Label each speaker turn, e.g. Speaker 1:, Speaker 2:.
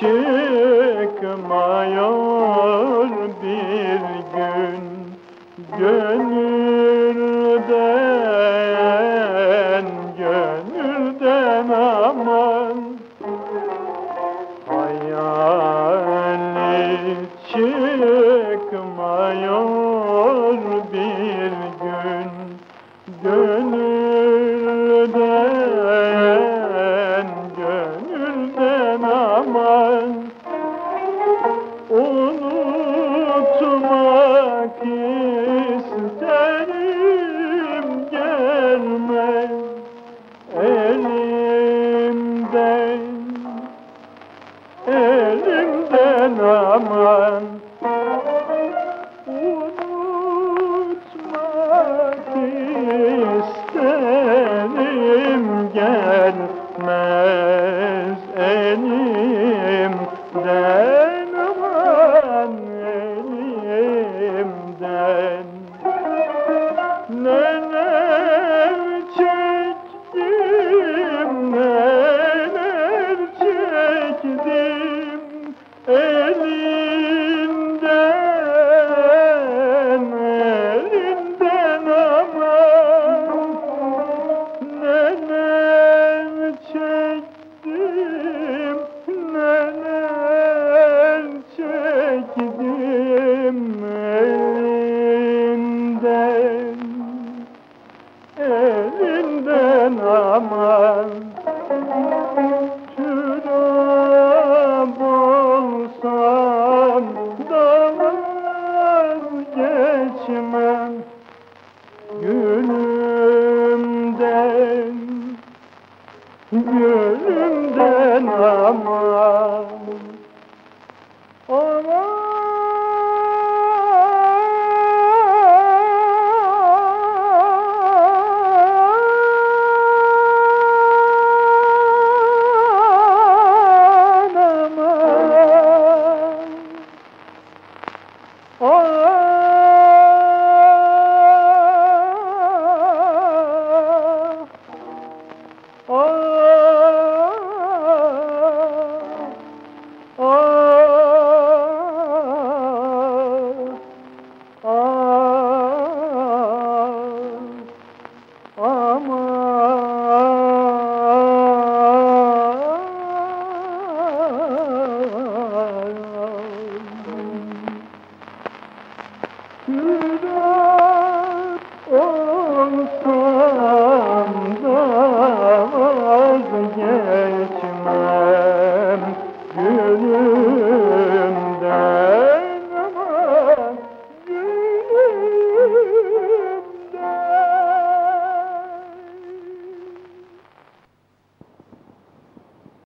Speaker 1: çıkmıyor bir gün Gönülden, gönülden aman. Hayali çıkmıyor Elimden aman. Unutmak isterim gelmez elimden aman elimden elinden aman Türab olsam da vazgeçmem Gülümden, gülümden aman Külah olsam da vazgeçmem. Gülüm